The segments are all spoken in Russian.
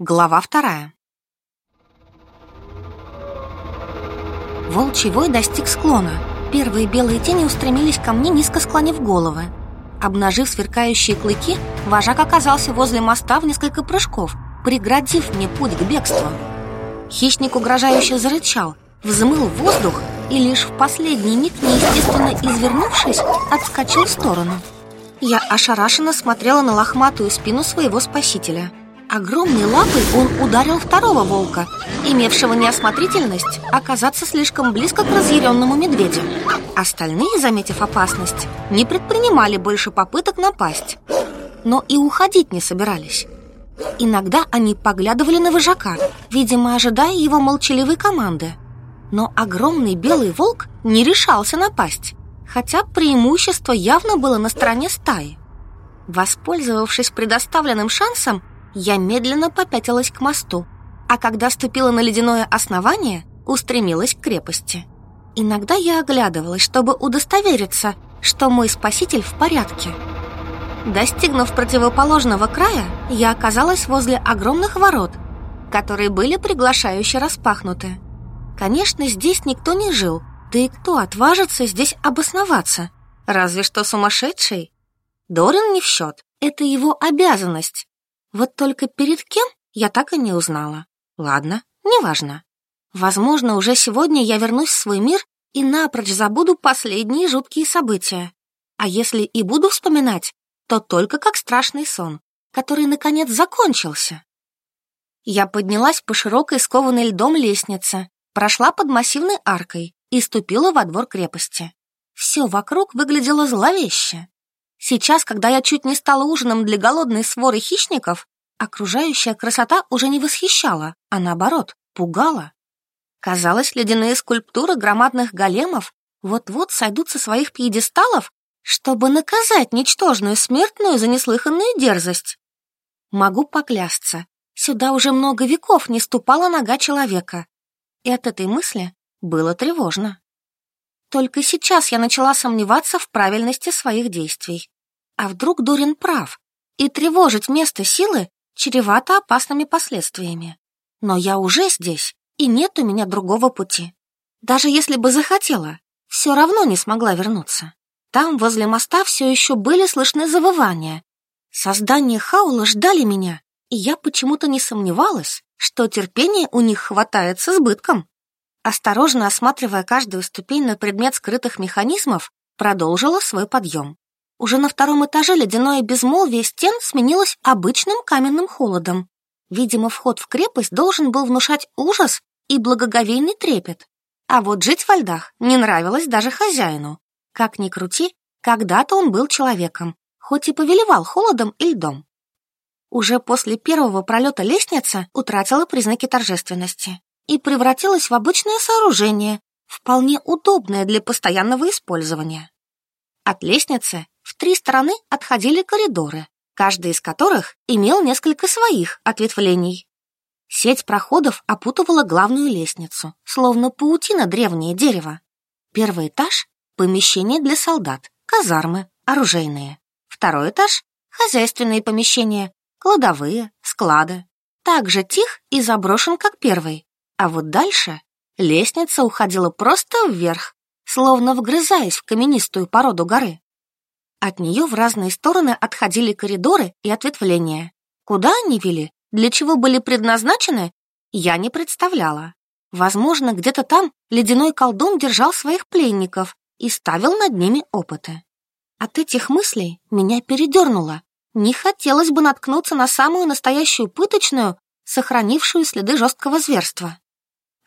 Глава вторая. Волчий вой достиг склона. Первые белые тени устремились ко мне, низко склонив головы. Обнажив сверкающие клыки, вожак оказался возле моста в несколько прыжков, преградив мне путь к бегству. Хищник угрожающе зарычал, взмыл воздух и лишь в последний миг, неестественно извернувшись, отскочил в сторону. Я ошарашенно смотрела на лохматую спину своего спасителя – Огромной лапой он ударил второго волка, имевшего неосмотрительность оказаться слишком близко к разъяренному медведю. Остальные, заметив опасность, не предпринимали больше попыток напасть, но и уходить не собирались. Иногда они поглядывали на вожака, видимо, ожидая его молчаливой команды. Но огромный белый волк не решался напасть, хотя преимущество явно было на стороне стаи. Воспользовавшись предоставленным шансом, я медленно попятилась к мосту, а когда ступила на ледяное основание, устремилась к крепости. Иногда я оглядывалась, чтобы удостовериться, что мой спаситель в порядке. Достигнув противоположного края, я оказалась возле огромных ворот, которые были приглашающе распахнуты. Конечно, здесь никто не жил, да и кто отважится здесь обосноваться? Разве что сумасшедший? Дорин не в счет, это его обязанность. Вот только перед кем я так и не узнала. Ладно, неважно. Возможно, уже сегодня я вернусь в свой мир и напрочь забуду последние жуткие события. А если и буду вспоминать, то только как страшный сон, который, наконец, закончился. Я поднялась по широкой скованной льдом лестнице, прошла под массивной аркой и ступила во двор крепости. Все вокруг выглядело зловеще. Сейчас, когда я чуть не стала ужином для голодной своры хищников, окружающая красота уже не восхищала, а наоборот, пугала. Казалось, ледяные скульптуры громадных големов вот-вот сойдут со своих пьедесталов, чтобы наказать ничтожную смертную за неслыханную дерзость. Могу поклясться, сюда уже много веков не ступала нога человека. И от этой мысли было тревожно. Только сейчас я начала сомневаться в правильности своих действий. А вдруг Дорин прав, и тревожить место силы чревато опасными последствиями. Но я уже здесь, и нет у меня другого пути. Даже если бы захотела, все равно не смогла вернуться. Там, возле моста, все еще были слышны завывания. Создания Хаула ждали меня, и я почему-то не сомневалась, что терпения у них хватает с избытком. Осторожно осматривая каждую ступень на предмет скрытых механизмов, продолжила свой подъем. Уже на втором этаже ледяное безмолвие стен сменилось обычным каменным холодом. Видимо, вход в крепость должен был внушать ужас и благоговейный трепет. А вот жить во льдах не нравилось даже хозяину. Как ни крути, когда-то он был человеком, хоть и повелевал холодом и льдом. Уже после первого пролета лестница утратила признаки торжественности и превратилась в обычное сооружение, вполне удобное для постоянного использования. От лестницы в три стороны отходили коридоры, каждый из которых имел несколько своих ответвлений. Сеть проходов опутывала главную лестницу, словно паутина древнее дерево. Первый этаж — помещение для солдат, казармы, оружейные. Второй этаж — хозяйственные помещения, кладовые, склады. Так же тих и заброшен, как первый. А вот дальше лестница уходила просто вверх, словно вгрызаясь в каменистую породу горы. От нее в разные стороны отходили коридоры и ответвления. Куда они вели, для чего были предназначены, я не представляла. Возможно, где-то там ледяной колдун держал своих пленников и ставил над ними опыты. От этих мыслей меня передернуло. Не хотелось бы наткнуться на самую настоящую пыточную, сохранившую следы жесткого зверства.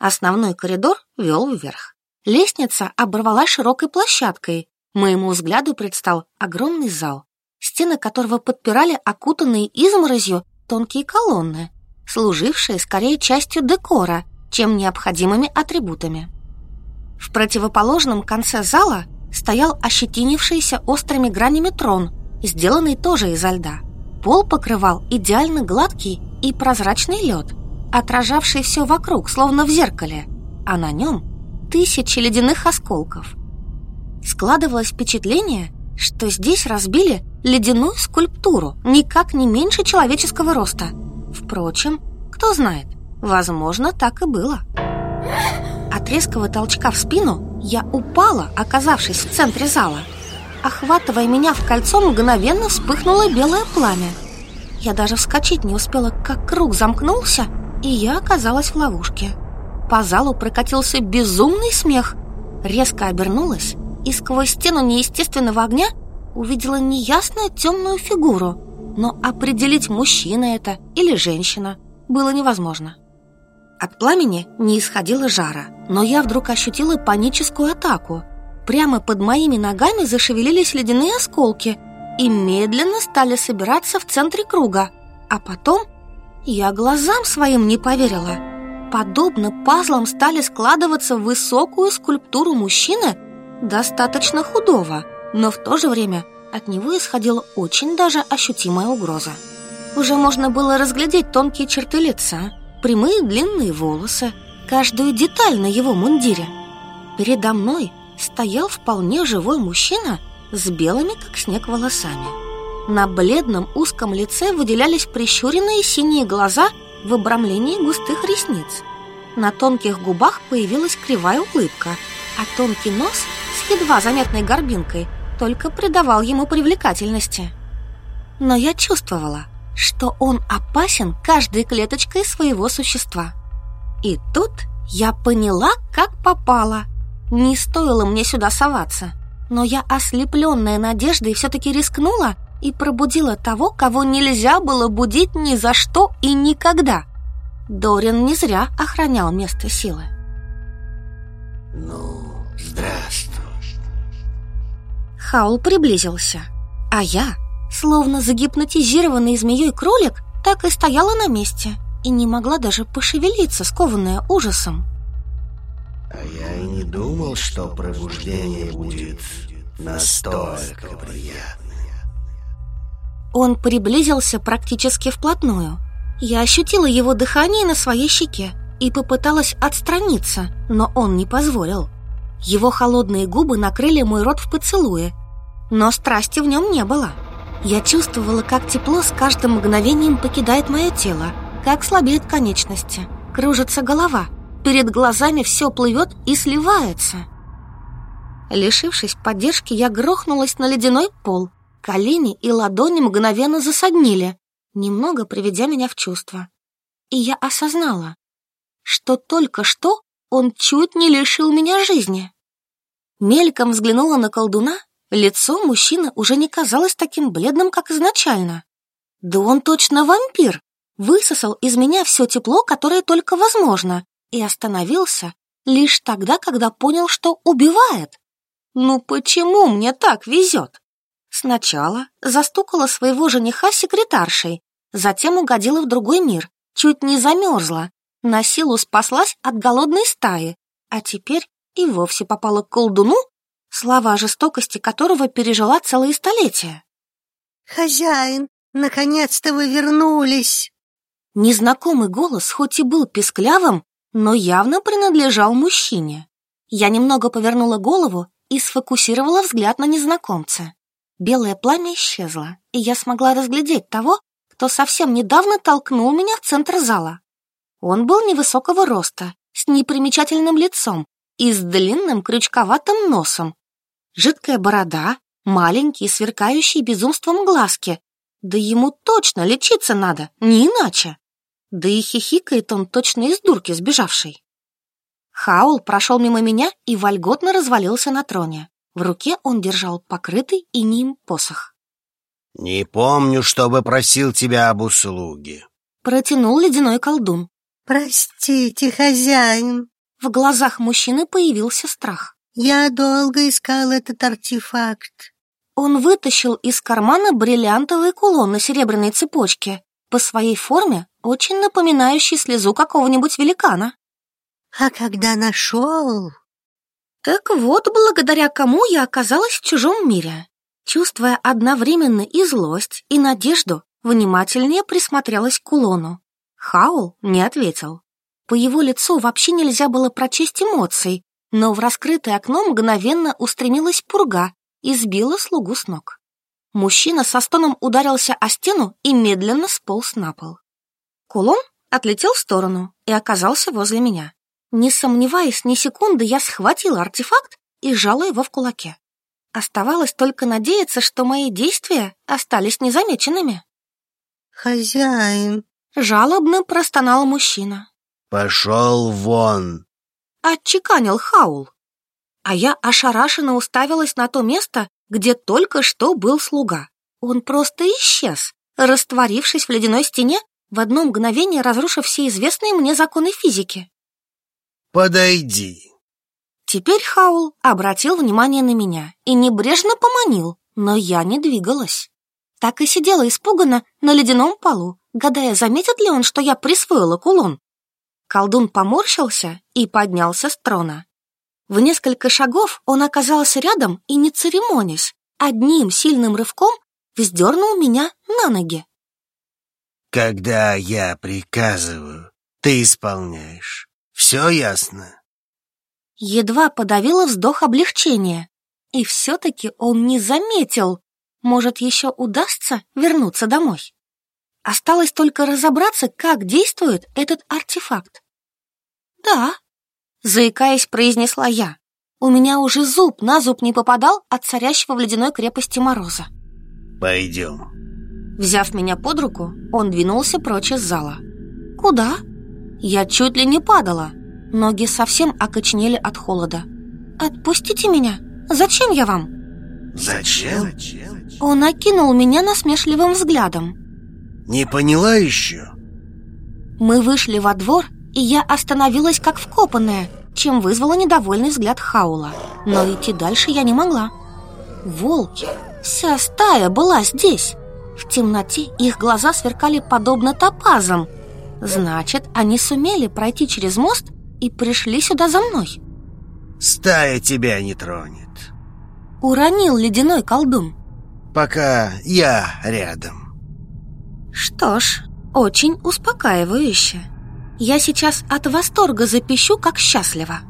Основной коридор вел вверх. Лестница оборвалась широкой площадкой. Моему взгляду предстал огромный зал, стены которого подпирали окутанные изморозью тонкие колонны, служившие скорее частью декора, чем необходимыми атрибутами. В противоположном конце зала стоял ощетинившийся острыми гранями трон, сделанный тоже изо льда. Пол покрывал идеально гладкий и прозрачный лед, отражавший все вокруг, словно в зеркале, а на нем тысячи ледяных осколков. Складывалось впечатление, что здесь разбили ледяную скульптуру, никак не меньше человеческого роста. Впрочем, кто знает, возможно, так и было. От резкого толчка в спину я упала, оказавшись в центре зала. Охватывая меня в кольцо, мгновенно вспыхнуло белое пламя. Я даже вскочить не успела, как круг замкнулся, и я оказалась в ловушке. По залу прокатился безумный смех. Резко обернулась и сквозь стену неестественного огня увидела неясную темную фигуру. Но определить, мужчина это или женщина, было невозможно. От пламени не исходило жара, но я вдруг ощутила паническую атаку. Прямо под моими ногами зашевелились ледяные осколки и медленно стали собираться в центре круга. А потом я глазам своим не поверила. Подобно пазлам стали складываться высокую скульптуру мужчины, достаточно худого, но в то же время от него исходила очень даже ощутимая угроза. Уже можно было разглядеть тонкие черты лица, прямые длинные волосы, каждую деталь на его мундире. Передо мной стоял вполне живой мужчина с белыми, как снег, волосами. На бледном узком лице выделялись прищуренные синие глаза в обрамлении густых ресниц. На тонких губах появилась кривая улыбка, а тонкий нос с едва заметной горбинкой только придавал ему привлекательности. Но я чувствовала, что он опасен каждой клеточкой своего существа. И тут я поняла, как попала. Не стоило мне сюда соваться, но я, ослепленная надеждой, все-таки рискнула и пробудила того, кого нельзя было будить ни за что и никогда. Дорин не зря охранял место силы. Ну, здравствуй. Хаул приблизился, а я Словно загипнотизированный змеей кролик, так и стояла на месте и не могла даже пошевелиться, скованная ужасом. А я и не думал, что пробуждение будет настолько приятное. Он приблизился практически вплотную. Я ощутила его дыхание на своей щеке и попыталась отстраниться, но он не позволил. Его холодные губы накрыли мой рот в поцелуе, но страсти в нем не было. Я чувствовала, как тепло с каждым мгновением покидает мое тело, как слабеют конечности, кружится голова, перед глазами все плывет и сливается. Лишившись поддержки, я грохнулась на ледяной пол. Колени и ладони мгновенно засаднили, немного приведя меня в чувство. И я осознала, что только что он чуть не лишил меня жизни. Мельком взглянула на колдуна Лицо мужчины уже не казалось таким бледным, как изначально. Да он точно вампир. Высосал из меня все тепло, которое только возможно, и остановился лишь тогда, когда понял, что убивает. Ну почему мне так везет? Сначала застукала своего жениха секретаршей, затем угодила в другой мир, чуть не замерзла, на силу спаслась от голодной стаи, а теперь и вовсе попала к колдуну слава о жестокости которого пережила целые столетия. «Хозяин, наконец-то вы вернулись!» Незнакомый голос хоть и был песклявым, но явно принадлежал мужчине. Я немного повернула голову и сфокусировала взгляд на незнакомца. Белое пламя исчезло, и я смогла разглядеть того, кто совсем недавно толкнул меня в центр зала. Он был невысокого роста, с непримечательным лицом и с длинным крючковатым носом, Жидкая борода, маленькие, сверкающие безумством глазки. Да ему точно лечиться надо, не иначе. Да и хихикает он точно из дурки сбежавшей. Хаул прошел мимо меня и вольготно развалился на троне. В руке он держал покрытый инеем посох. «Не помню, чтобы просил тебя об услуге», — протянул ледяной колдун. «Простите, хозяин». В глазах мужчины появился страх. Я долго искал этот артефакт. Он вытащил из кармана бриллиантовый кулон на серебряной цепочке, по своей форме очень напоминающий слезу какого-нибудь великана. А когда нашел... Так вот, благодаря кому я оказалась в чужом мире. Чувствуя одновременно и злость, и надежду, внимательнее присмотрелась к кулону. Хаул не ответил. По его лицу вообще нельзя было прочесть эмоций, но в раскрытое окно мгновенно устремилась пурга и сбила слугу с ног. Мужчина со стоном ударился о стену и медленно сполз на пол. Кулон отлетел в сторону и оказался возле меня. Не сомневаясь ни секунды, я схватила артефакт и сжала его в кулаке. Оставалось только надеяться, что мои действия остались незамеченными. Хозяин, Жалобно простонал мужчина. Пошел вон. Отчеканил Хаул. А я ошарашенно уставилась на то место, где только что был слуга. Он просто исчез, растворившись в ледяной стене, в одно мгновение разрушив все известные мне законы физики. Подойди. Теперь Хаул обратил внимание на меня и небрежно поманил, но я не двигалась. Так и сидела испуганно на ледяном полу, гадая, заметит ли он, что я присвоила кулон. Колдун поморщился и поднялся с трона. В несколько шагов он оказался рядом и, не церемонясь, одним сильным рывком вздернул меня на ноги. Когда я приказываю, ты исполняешь. Все ясно? Едва подавила вздох облегчения. И все-таки он не заметил. Может, еще удастся вернуться домой. Осталось только разобраться, как действует этот артефакт. «Да», — заикаясь, произнесла я. У меня уже зуб на зуб не попадал от царящего в ледяной крепости мороза. Пойдем. Взяв меня под руку, он двинулся прочь из зала. «Куда?» Я чуть ли не падала. Ноги совсем окоченели от холода. «Отпустите меня! Зачем я вам?» Зачем? Он окинул меня насмешливым взглядом. Не поняла еще? Мы вышли во двор, и я остановилась как вкопанная, чем вызвала недовольный взгляд Хаула. Но идти дальше я не могла. Волки! Вся стая была здесь. В темноте их глаза сверкали подобно топазам. Значит, они сумели пройти через мост и пришли сюда за мной. Стая тебя не тронет. Уронил ледяной колдун. Пока я рядом. Что ж, очень успокаивающе. Я сейчас от восторга запищу, как счастлива.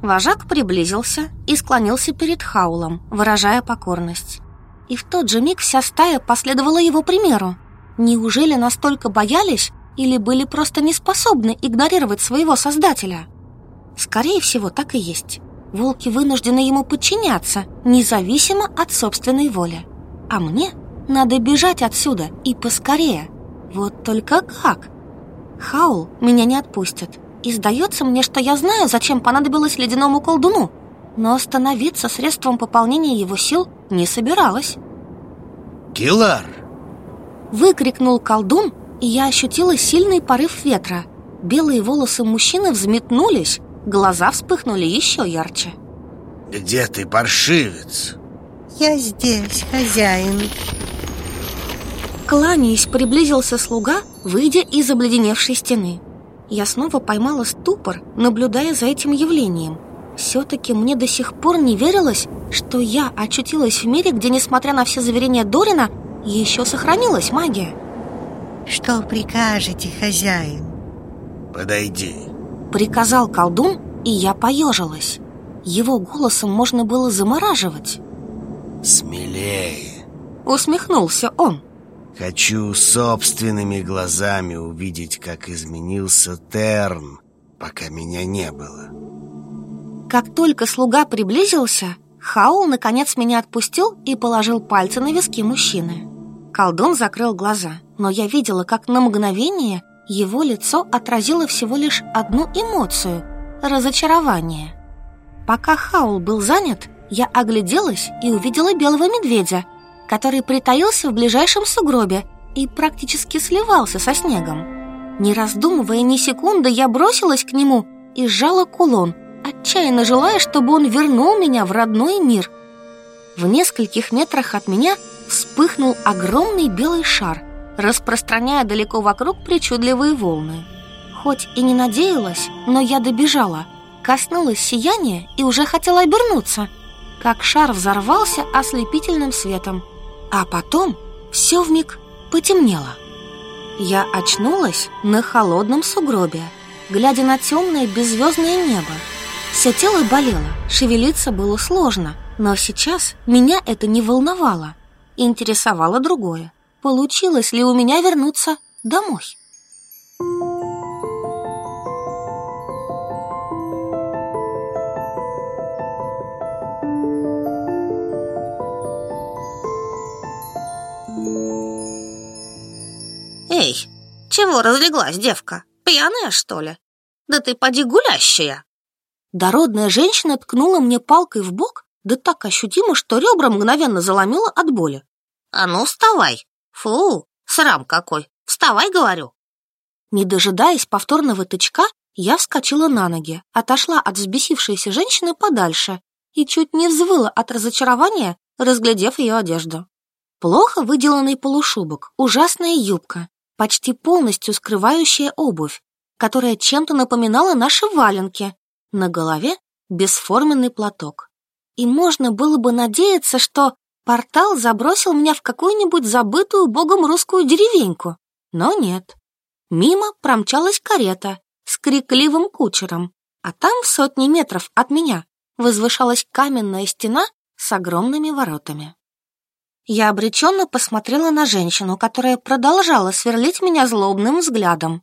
Вожак приблизился и склонился перед Хаулом, выражая покорность. И в тот же миг вся стая последовала его примеру. Неужели настолько боялись или были просто не способны игнорировать своего создателя? Скорее всего, так и есть. Волки вынуждены ему подчиняться, независимо от собственной воли. А мне надо бежать отсюда и поскорее. Вот только как? Хаул меня не отпустит. И сдается мне, что я знаю, зачем понадобилось ледяному колдуну. Но остановиться средством пополнения его сил не собиралась. Килар! Выкрикнул колдун, и я ощутила сильный порыв ветра. Белые волосы мужчины взметнулись, глаза вспыхнули еще ярче. Где ты, паршивец? я здесь, хозяин. Кланяясь, приблизился слуга, выйдя из обледеневшей стены. Я снова поймала ступор, наблюдая за этим явлением. Все-таки мне до сих пор не верилось, что я очутилась в мире, где, несмотря на все заверения Дорина, еще сохранилась магия. Что прикажете, хозяин? Подойди. Приказал колдун, и я поежилась. Его голосом можно было замораживать. Смелее. Усмехнулся он. Хочу собственными глазами увидеть, как изменился Терн, пока меня не было. Как только слуга приблизился, Хаул наконец меня отпустил и положил пальцы на виски мужчины. Колдун закрыл глаза, но я видела, как на мгновение его лицо отразило всего лишь одну эмоцию – разочарование. Пока Хаул был занят, я огляделась и увидела белого медведя, который притаился в ближайшем сугробе и практически сливался со снегом. Не раздумывая ни секунды, я бросилась к нему и сжала кулон, отчаянно желая, чтобы он вернул меня в родной мир. В нескольких метрах от меня вспыхнул огромный белый шар, распространяя далеко вокруг причудливые волны. Хоть и не надеялась, но я добежала, коснулась сияния и уже хотела обернуться, как шар взорвался ослепительным светом – а потом все вмиг потемнело. Я очнулась на холодном сугробе, глядя на темное беззвездное небо. Все тело болело, шевелиться было сложно, но сейчас меня это не волновало. Интересовало другое. Получилось ли у меня вернуться домой? Эй, чего разлеглась девка? Пьяная, что ли? Да ты поди гулящая!» Дородная женщина ткнула мне палкой в бок, да так ощутимо, что ребра мгновенно заломила от боли. «А ну, вставай! Фу, срам какой! Вставай, говорю!» Не дожидаясь повторного тычка, я вскочила на ноги, отошла от взбесившейся женщины подальше и чуть не взвыла от разочарования, разглядев ее одежду. Плохо выделанный полушубок, ужасная юбка, почти полностью скрывающая обувь, которая чем-то напоминала наши валенки, на голове бесформенный платок. И можно было бы надеяться, что портал забросил меня в какую-нибудь забытую богом русскую деревеньку. Но нет. Мимо промчалась карета с крикливым кучером, а там в сотни метров от меня возвышалась каменная стена с огромными воротами. Я обреченно посмотрела на женщину, которая продолжала сверлить меня злобным взглядом.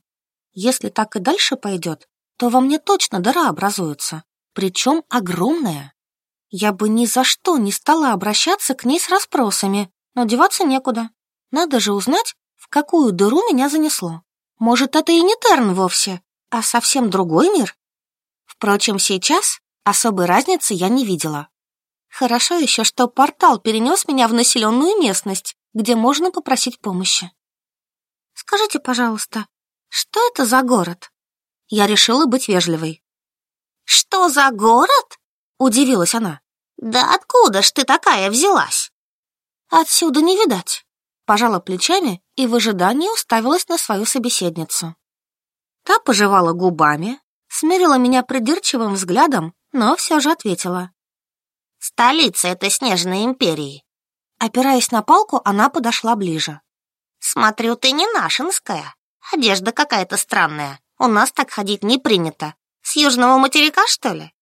Если так и дальше пойдет, то во мне точно дыра образуется, причем огромная. Я бы ни за что не стала обращаться к ней с расспросами, но деваться некуда. Надо же узнать, в какую дыру меня занесло. Может, это и не Терн вовсе, а совсем другой мир? Впрочем, сейчас особой разницы я не видела. Хорошо еще, что портал перенес меня в населенную местность, где можно попросить помощи. Скажите, пожалуйста, что это за город? Я решила быть вежливой. Что за город? Удивилась она. Да откуда ж ты такая взялась? Отсюда не видать пожала плечами и в ожидании уставилась на свою собеседницу. Та пожевала губами, смерила меня придирчивым взглядом, но все же ответила. «Столица этой снежной империи». Опираясь на палку, она подошла ближе. «Смотрю, ты не нашинская. Одежда какая-то странная. У нас так ходить не принято. С южного материка, что ли?»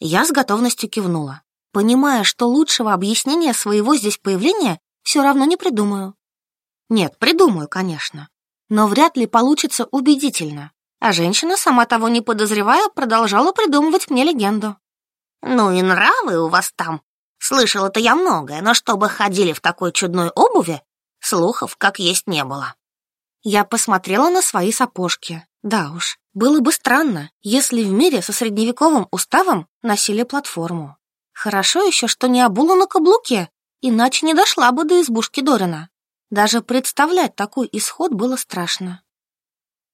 Я с готовностью кивнула, понимая, что лучшего объяснения своего здесь появления все равно не придумаю. Нет, придумаю, конечно, но вряд ли получится убедительно. А женщина, сама того не подозревая, продолжала придумывать мне легенду. «Ну и нравы у вас там. Слышала-то я многое, но чтобы ходили в такой чудной обуви, слухов как есть не было». Я посмотрела на свои сапожки. Да уж, было бы странно, если в мире со средневековым уставом носили платформу. Хорошо еще, что не обула на каблуке, иначе не дошла бы до избушки Дорина. Даже представлять такой исход было страшно.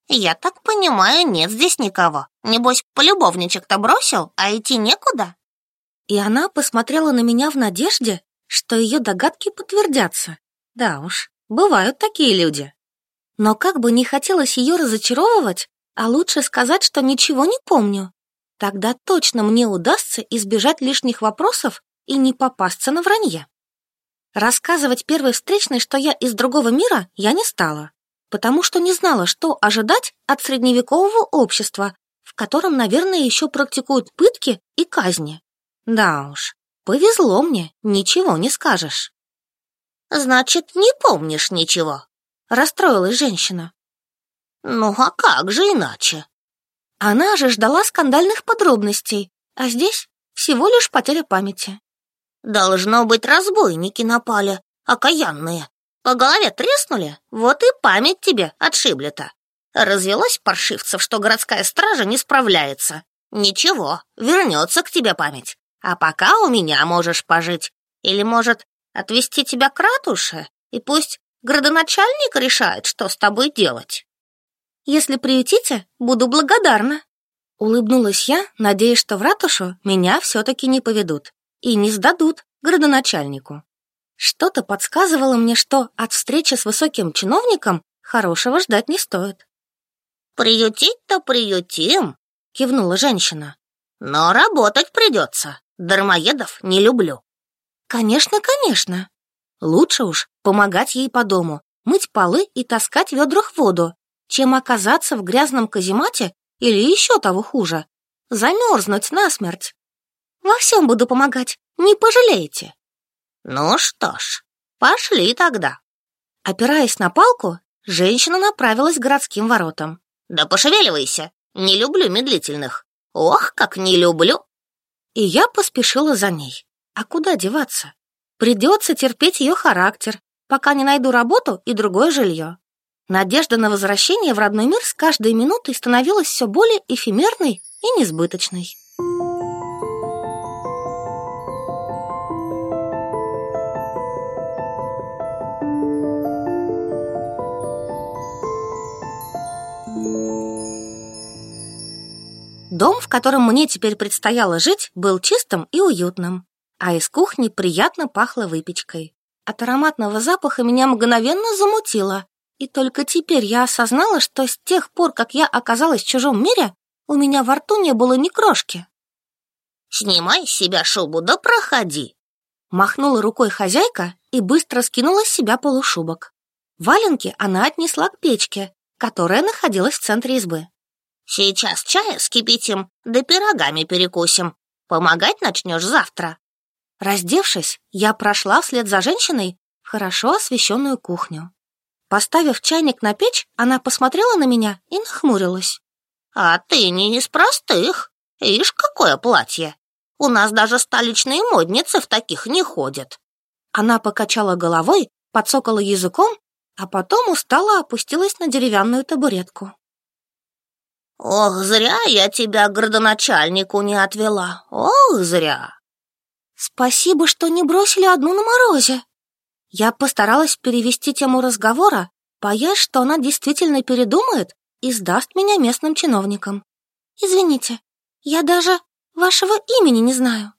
«Я так понимаю, нет здесь никого. Небось, полюбовничек-то бросил, а идти некуда?» И она посмотрела на меня в надежде, что ее догадки подтвердятся. Да уж, бывают такие люди. Но как бы не хотелось ее разочаровывать, а лучше сказать, что ничего не помню, тогда точно мне удастся избежать лишних вопросов и не попасться на вранье. Рассказывать первой встречной, что я из другого мира, я не стала, потому что не знала, что ожидать от средневекового общества, в котором, наверное, еще практикуют пытки и казни. Да уж, повезло мне, ничего не скажешь. Значит, не помнишь ничего, расстроилась женщина. Ну а как же иначе? Она же ждала скандальных подробностей, а здесь всего лишь потеря памяти. Должно быть, разбойники напали, окаянные. По голове треснули, вот и память тебе отшибли-то. Развелось паршивцев, что городская стража не справляется. Ничего, вернется к тебе память. А пока у меня можешь пожить. Или, может, отвезти тебя к ратуше, и пусть градоначальник решает, что с тобой делать. Если приютите, буду благодарна. Улыбнулась я, надеясь, что в ратушу меня все-таки не поведут и не сдадут градоначальнику. Что-то подсказывало мне, что от встречи с высоким чиновником хорошего ждать не стоит. «Приютить-то приютим», — кивнула женщина. «Но работать придется. Дармоедов не люблю». «Конечно, конечно. Лучше уж помогать ей по дому, мыть полы и таскать в ведрах воду, чем оказаться в грязном каземате или еще того хуже, замерзнуть насмерть. Во всем буду помогать, не пожалеете. Ну что ж, пошли тогда. Опираясь на палку, женщина направилась к городским воротам. Да пошевеливайся, не люблю медлительных. Ох, как не люблю. И я поспешила за ней. А куда деваться? Придется терпеть ее характер, пока не найду работу и другое жилье. Надежда на возвращение в родной мир с каждой минутой становилась все более эфемерной и несбыточной. Дом, в котором мне теперь предстояло жить, был чистым и уютным, а из кухни приятно пахло выпечкой. От ароматного запаха меня мгновенно замутило, и только теперь я осознала, что с тех пор, как я оказалась в чужом мире, у меня во рту не было ни крошки. «Снимай с себя шубу, да проходи!» Махнула рукой хозяйка и быстро скинула с себя полушубок. Валенки она отнесла к печке, которая находилась в центре избы. Сейчас чая скипятим, да пирогами перекусим. Помогать начнешь завтра. Раздевшись, я прошла вслед за женщиной в хорошо освещенную кухню. Поставив чайник на печь, она посмотрела на меня и нахмурилась. «А ты не из простых. Ишь, какое платье! У нас даже столичные модницы в таких не ходят». Она покачала головой, подсокала языком, а потом устало опустилась на деревянную табуретку. Ох, зря я тебя к городоначальнику не отвела. Ох, зря. Спасибо, что не бросили одну на морозе. Я постаралась перевести тему разговора, боясь, что она действительно передумает и сдаст меня местным чиновникам. Извините, я даже вашего имени не знаю.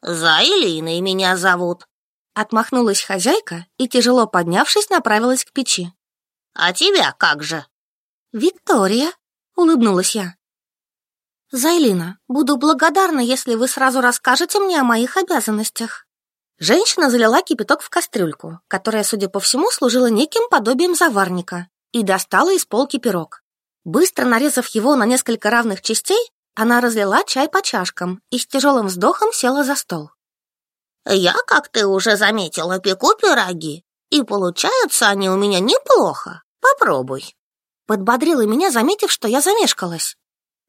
Заилиной меня зовут. Отмахнулась хозяйка и, тяжело поднявшись, направилась к печи. А тебя как же? Виктория улыбнулась я. Зайлина, буду благодарна, если вы сразу расскажете мне о моих обязанностях. Женщина залила кипяток в кастрюльку, которая, судя по всему, служила неким подобием заварника, и достала из полки пирог. Быстро нарезав его на несколько равных частей, она разлила чай по чашкам и с тяжелым вздохом села за стол. «Я, как ты уже заметила, пеку пироги, и получаются они у меня неплохо. Попробуй» подбодрила меня, заметив, что я замешкалась.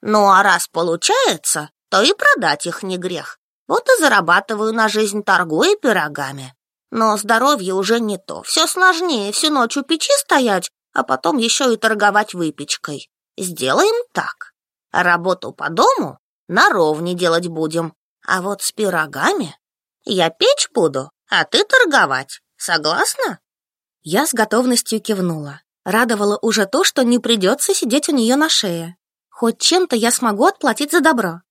«Ну, а раз получается, то и продать их не грех. Вот и зарабатываю на жизнь, торгуя пирогами. Но здоровье уже не то. Все сложнее всю ночь у печи стоять, а потом еще и торговать выпечкой. Сделаем так. Работу по дому на ровне делать будем. А вот с пирогами я печь буду, а ты торговать. Согласна?» Я с готовностью кивнула. Радовало уже то, что не придется сидеть у нее на шее. Хоть чем-то я смогу отплатить за добро.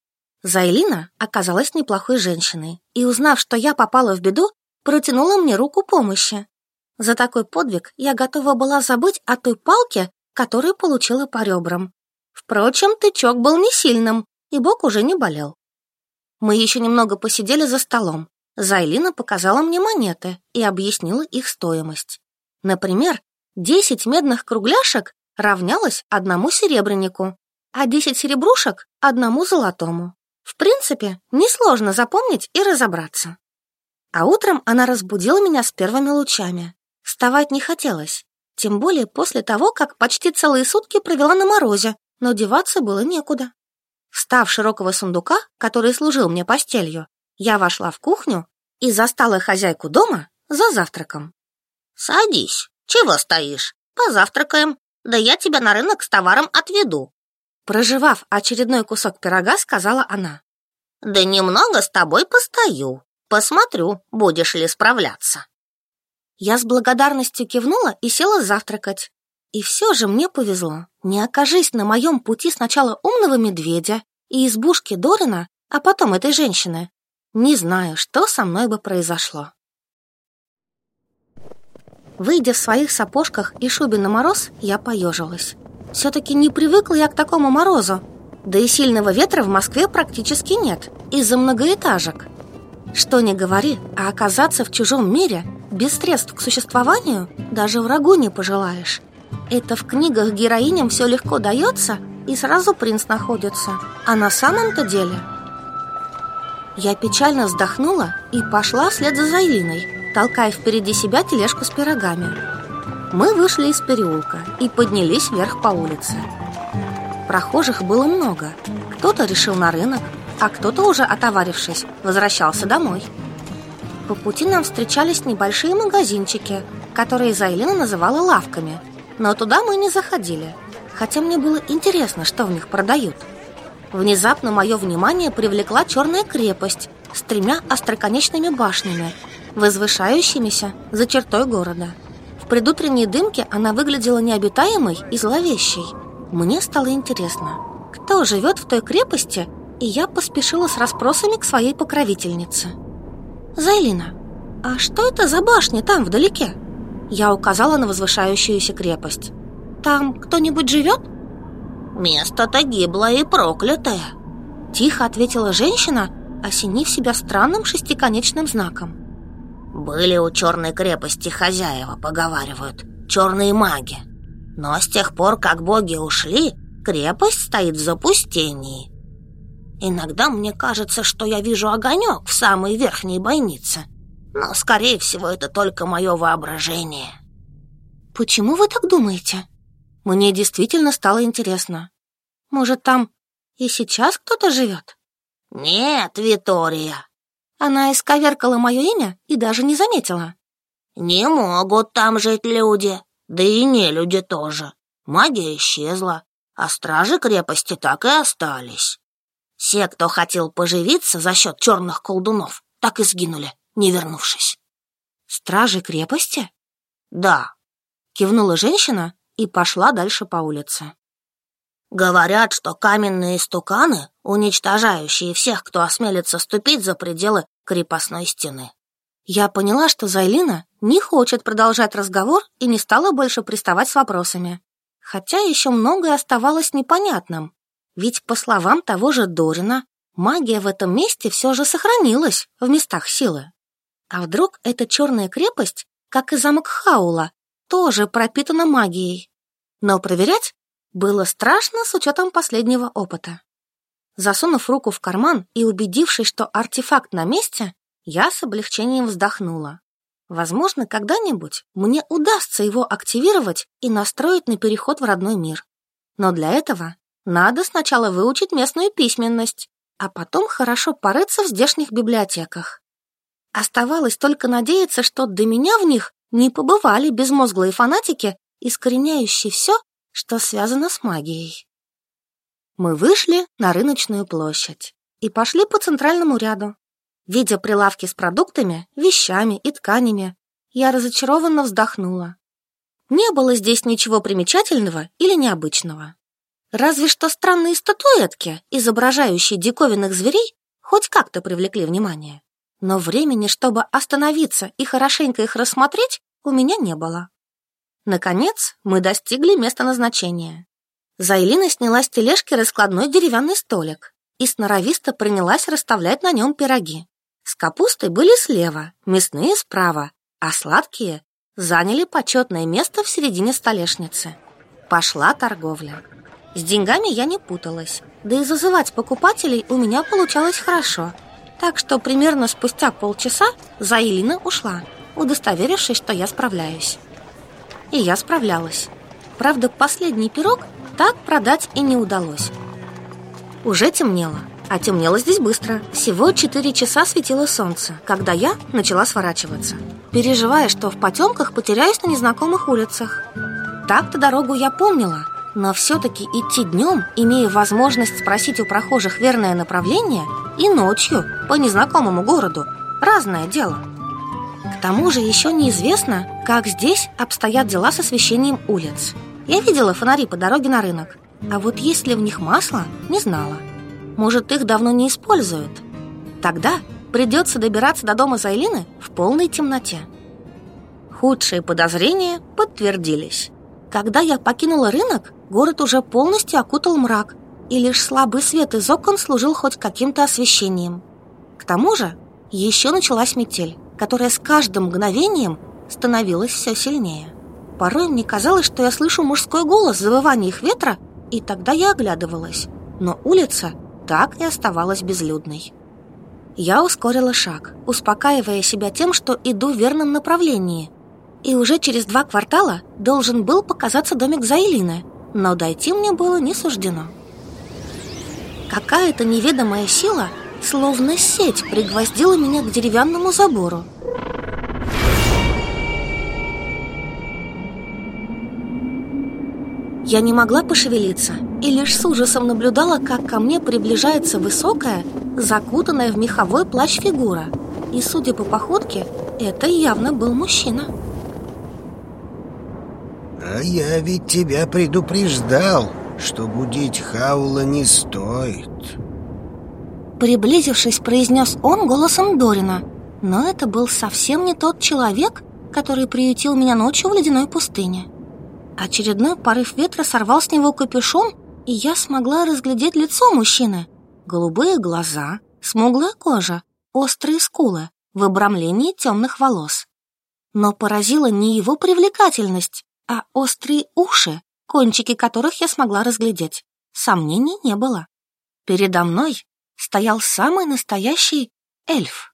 Зайлина оказалась неплохой женщиной и, узнав, что я попала в беду, протянула мне руку помощи. За такой подвиг я готова была забыть о той палке, которую получила по ребрам. Впрочем, тычок был не сильным, и бок уже не болел. Мы еще немного посидели за столом. Зайлина показала мне монеты и объяснила их стоимость. Например, Десять медных кругляшек равнялось одному серебрянику, а десять серебрушек — одному золотому. В принципе, несложно запомнить и разобраться. А утром она разбудила меня с первыми лучами. Вставать не хотелось, тем более после того, как почти целые сутки провела на морозе, но деваться было некуда. Встав широкого сундука, который служил мне постелью, я вошла в кухню и застала хозяйку дома за завтраком. «Садись», «Чего стоишь? Позавтракаем. Да я тебя на рынок с товаром отведу». Проживав очередной кусок пирога, сказала она. «Да немного с тобой постою. Посмотрю, будешь ли справляться». Я с благодарностью кивнула и села завтракать. И все же мне повезло. Не окажись на моем пути сначала умного медведя и избушки Дорина, а потом этой женщины. Не знаю, что со мной бы произошло. Выйдя в своих сапожках и шубе на мороз, я поежилась. Все-таки не привыкла я к такому морозу. Да и сильного ветра в Москве практически нет, из-за многоэтажек. Что ни говори, а оказаться в чужом мире, без средств к существованию, даже врагу не пожелаешь. Это в книгах героиням все легко дается, и сразу принц находится. А на самом-то деле... Я печально вздохнула и пошла вслед за Зайлиной, толкая впереди себя тележку с пирогами. Мы вышли из переулка и поднялись вверх по улице. Прохожих было много. Кто-то решил на рынок, а кто-то, уже отоварившись, возвращался домой. По пути нам встречались небольшие магазинчики, которые Зайлина называла лавками. Но туда мы не заходили, хотя мне было интересно, что в них продают. Внезапно мое внимание привлекла черная крепость с тремя остроконечными башнями, возвышающимися за чертой города. Предутренней дымке она выглядела необитаемой и зловещей. Мне стало интересно, кто живет в той крепости, и я поспешила с расспросами к своей покровительнице. «Зайлина, а что это за башня там вдалеке?» Я указала на возвышающуюся крепость. «Там кто-нибудь живет?» «Место-то гиблое и проклятое», Тихо ответила женщина, осенив себя странным шестиконечным знаком. Были у черной крепости хозяева, поговаривают, черные маги. Но с тех пор, как боги ушли, крепость стоит в запустении. Иногда мне кажется, что я вижу огонек в самой верхней бойнице. Но, скорее всего, это только мое воображение. Почему вы так думаете? Мне действительно стало интересно. Может, там и сейчас кто-то живет? Нет, Витория. Она исковеркала мое имя и даже не заметила. Не могут там жить люди, да и не люди тоже. Магия исчезла, а стражи крепости так и остались. Все, кто хотел поживиться за счет черных колдунов, так и сгинули, не вернувшись. Стражи крепости? Да. Кивнула женщина и пошла дальше по улице. Говорят, что каменные стуканы, уничтожающие всех, кто осмелится ступить за пределы крепостной стены. Я поняла, что Зайлина не хочет продолжать разговор и не стала больше приставать с вопросами. Хотя еще многое оставалось непонятным. Ведь, по словам того же Дорина, магия в этом месте все же сохранилась в местах силы. А вдруг эта черная крепость, как и замок Хаула, тоже пропитана магией? Но проверять было страшно с учетом последнего опыта. Засунув руку в карман и убедившись, что артефакт на месте, я с облегчением вздохнула. Возможно, когда-нибудь мне удастся его активировать и настроить на переход в родной мир. Но для этого надо сначала выучить местную письменность, а потом хорошо порыться в здешних библиотеках. Оставалось только надеяться, что до меня в них не побывали безмозглые фанатики, искореняющие все, что связано с магией. Мы вышли на рыночную площадь и пошли по центральному ряду. Видя прилавки с продуктами, вещами и тканями, я разочарованно вздохнула. Не было здесь ничего примечательного или необычного. Разве что странные статуэтки, изображающие диковинных зверей, хоть как-то привлекли внимание. Но времени, чтобы остановиться и хорошенько их рассмотреть, у меня не было. Наконец, мы достигли места назначения. Зайлина сняла с тележки раскладной деревянный столик и сноровисто принялась расставлять на нем пироги. С капустой были слева, мясные справа, а сладкие заняли почетное место в середине столешницы. Пошла торговля. С деньгами я не путалась, да и зазывать покупателей у меня получалось хорошо. Так что примерно спустя полчаса Заилина ушла, удостоверившись, что я справляюсь и я справлялась. Правда, последний пирог так продать и не удалось. Уже темнело, а темнело здесь быстро. Всего 4 часа светило солнце, когда я начала сворачиваться, переживая, что в потемках потеряюсь на незнакомых улицах. Так-то дорогу я помнила, но все-таки идти днем, имея возможность спросить у прохожих верное направление, и ночью по незнакомому городу – разное дело. К тому же еще неизвестно, как здесь обстоят дела с освещением улиц. Я видела фонари по дороге на рынок, а вот есть ли в них масло, не знала. Может, их давно не используют. Тогда придется добираться до дома Зайлины в полной темноте. Худшие подозрения подтвердились. Когда я покинула рынок, город уже полностью окутал мрак, и лишь слабый свет из окон служил хоть каким-то освещением. К тому же еще началась метель которая с каждым мгновением становилась все сильнее. Порой мне казалось, что я слышу мужской голос в завываниях ветра, и тогда я оглядывалась. Но улица так и оставалась безлюдной. Я ускорила шаг, успокаивая себя тем, что иду в верном направлении. И уже через два квартала должен был показаться домик Заилины, но дойти мне было не суждено. Какая-то неведомая сила Словно сеть пригвоздила меня к деревянному забору. Я не могла пошевелиться и лишь с ужасом наблюдала, как ко мне приближается высокая, закутанная в меховой плащ фигура. И, судя по походке, это явно был мужчина. А я ведь тебя предупреждал, что будить Хаула не стоит. Приблизившись, произнес он голосом Дорина. Но это был совсем не тот человек, который приютил меня ночью в ледяной пустыне. Очередной порыв ветра сорвал с него капюшон, и я смогла разглядеть лицо мужчины. Голубые глаза, смуглая кожа, острые скулы в обрамлении темных волос. Но поразила не его привлекательность, а острые уши, кончики которых я смогла разглядеть. Сомнений не было. Передо мной стоял самый настоящий эльф.